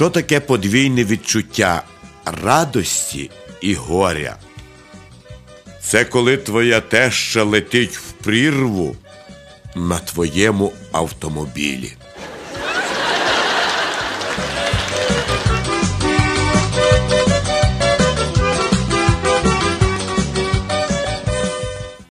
Що таке подвійне відчуття радості і горя? Це коли твоя теща летить в прірву на твоєму автомобілі.